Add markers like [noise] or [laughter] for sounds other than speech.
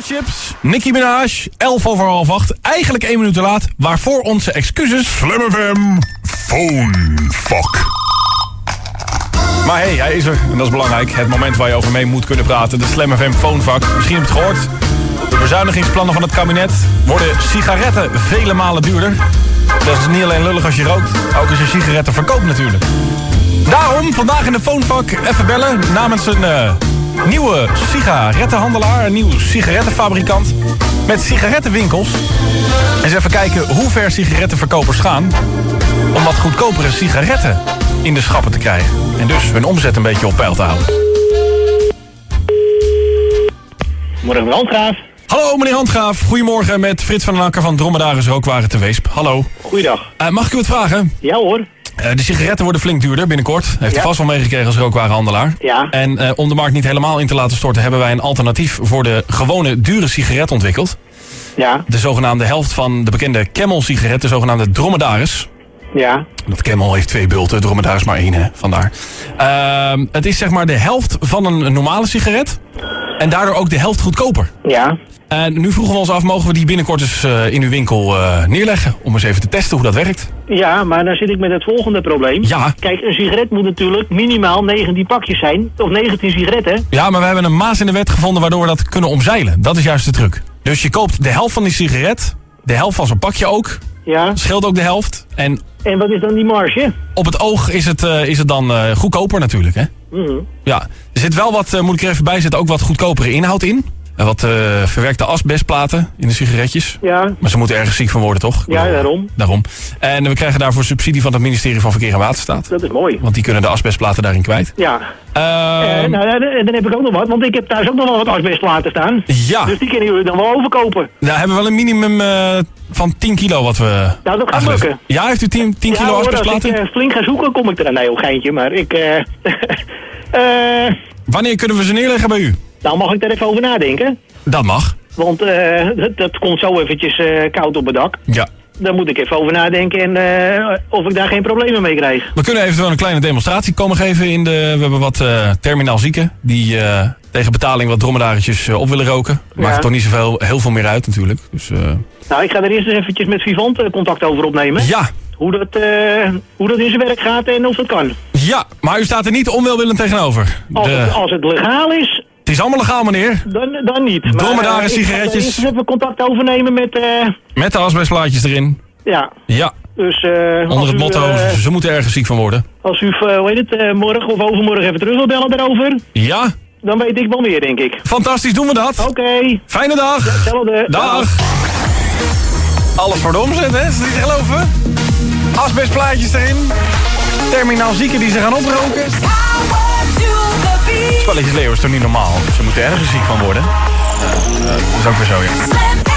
Starships, Nicki Minaj, 11 over half 8. Eigenlijk 1 minuut te laat. Waarvoor onze excuses. Slam FM Phonefuck. Maar hey, hij is er. En dat is belangrijk. Het moment waar je over mee moet kunnen praten. De Slam FM Phonevak. Misschien heb je het gehoord. De bezuinigingsplannen van het kabinet worden sigaretten vele malen duurder. Dat is niet alleen lullig als je rookt, ook als je sigaretten verkoopt natuurlijk. Daarom vandaag in de Phonevak even bellen namens een eh, nieuwe sigarettenhandelaar, een nieuwe sigarettenfabrikant met sigarettenwinkels. Eens even kijken hoe ver sigarettenverkopers gaan om wat goedkopere sigaretten in de schappen te krijgen. En dus hun omzet een beetje op peil te houden. Morgen Landgraaf. Hallo meneer Handgraaf, goedemorgen met Frits van den Akker van Dromedaris Rookwagen te Weesp. Hallo. Goeiedag. Eh, mag ik u wat vragen? Ja hoor. Eh, de sigaretten worden flink duurder binnenkort. Heeft u Ja. vast wel meegekregen als rookwagenhandelaar. Ja. En eh, om de markt niet helemaal in te laten storten... hebben wij een alternatief voor de gewone dure sigaret ontwikkeld. Ja. De zogenaamde helft van de bekende Camel-sigaret, de zogenaamde Dromedaris. Ja. Dat Camel heeft twee bulten, Dromedaris maar één, hè, vandaar. Ehm, het is zeg maar de helft van een normale sigaret. En daardoor ook de helft goedkoper. Ja. En nu vroegen we ons af, mogen we die binnenkort eens eh, in uw winkel eh, neerleggen? Om eens even te testen hoe dat werkt. Ja, maar dan zit ik met het volgende probleem. Ja. Kijk, een sigaret moet natuurlijk minimaal 19 pakjes zijn. Of 19 sigaretten. Ja, maar we hebben een maas in de wet gevonden waardoor we dat kunnen omzeilen. Dat is juist de truc. Dus je koopt de helft van die sigaret, de helft van zo'n pakje ook. Ja. Scheelt ook de helft. En En wat is dan die marge? op het oog is het, eh, is het dan eh, goedkoper natuurlijk, hè? Mhm. Ja, er zit wel wat, eh, moet ik er even bij zetten, ook wat goedkopere inhoud in. En wat eh, verwerkte asbestplaten in de sigaretjes. Ja. Maar ze moeten ergens ziek van worden, toch? Ja, daarom. Daarom. En we krijgen daarvoor subsidie van het ministerie van Verkeer en Waterstaat. Dat is mooi. Want die kunnen de asbestplaten daarin kwijt. Ja. Ehm, Eh, nou, en dan heb ik ook nog wat, want ik heb thuis ook nog wel wat asbestplaten staan. ja, Dus die kunnen jullie dan wel overkopen. daar hebben we wel een minimum eh, van 10 kilo wat we Nou, dat gaat lukken. Ja, heeft u 10, 10 ja, kilo hoor, als ik asbestplaten? eh, flink ga zoeken, kom ik er. Nee, een geintje, maar ik... eh [laughs] eh, Wanneer kunnen we ze neerleggen bij u? Nou, mag ik daar even over nadenken? Dat mag. Want eh, dat, dat komt zo eventjes eh, koud op het dak. Ja. Daar moet ik even over nadenken en eh, of ik daar geen problemen mee krijg. We kunnen eventueel een kleine demonstratie komen geven. In de, we hebben wat terminaal zieken die tegen betaling wat dromedaritjes eh, op willen roken. Maakt Ja. toch niet zoveel heel veel meer uit natuurlijk. Dus, Nou, ik ga er eerst eens eventjes met Vivant contact over opnemen. ja, Hoe, dat, hoe dat in zijn werk gaat en of dat kan. ja, maar u staat er niet onwelwillend tegenover. Als, De- het, als het legaal is, het is allemaal legaal meneer. dan, dan niet. Maar, Dromedaren ik ga sigaretjes. eerst eens even contact overnemen met... eh, Met de asbestplaatjes erin. ja, Ja, dus... eh, onder het u, motto, ze moeten ergens ziek van worden. als u, hoe heet het, eh, morgen of overmorgen even terug wil bellen daarover... Ja, dan weet ik wel meer, denk ik. fantastisch doen we dat. Oké, Fijne dag. hetzelfde. Dag. Alles voor de omzet, hè? Is dat niet te geloven? Asbestplaatjes erin. Terminaal zieken die ze gaan oproken. Spelletjes Leo is toch niet normaal? Ze moeten ergens ziek van worden. Dat is ook weer zo, ja.